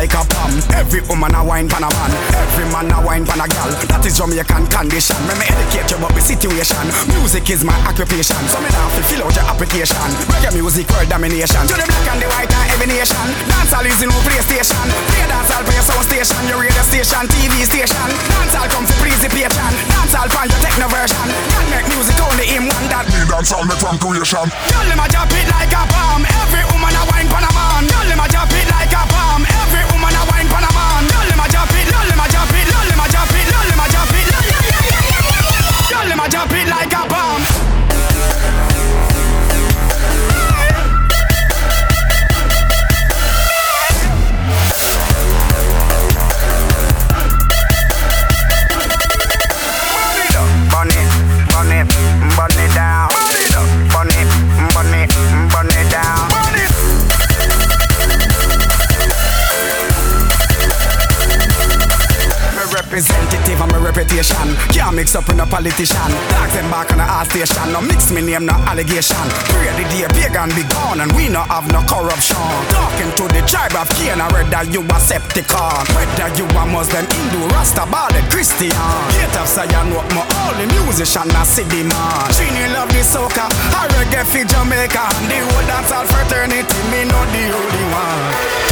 Every woman a wine pan a man. Every man a wine pan a gal. That is Jamaican condition. Me me educate you about the situation. Music is my occupation. So me now fi fill out your application. Reggae music world domination. To the black and the white and every nation. Dancehall is the new PlayStation. Play dancehall for your sound station. Your radio station, TV station. Dancehall come for please the patron. Dancehall for your techno version. Can make music only him one that. Me dancehall me from creation. Tell them I drop it like a bomb. Every woman a wine pan a man. Reputation Can't mix up with no politician. Dogs them back on the art station. No mix me name, no allegation. Pray the day pagan be gone And we no have no corruption. Talking to the tribe of Cain that you a Septicon Whether you a Muslim, Hindu, Rasta, Bali, Christian. Hate of Zion what my only musician a city man. Trini love the soca I reggae for Jamaica. The whole dancehall fraternity Me know the only one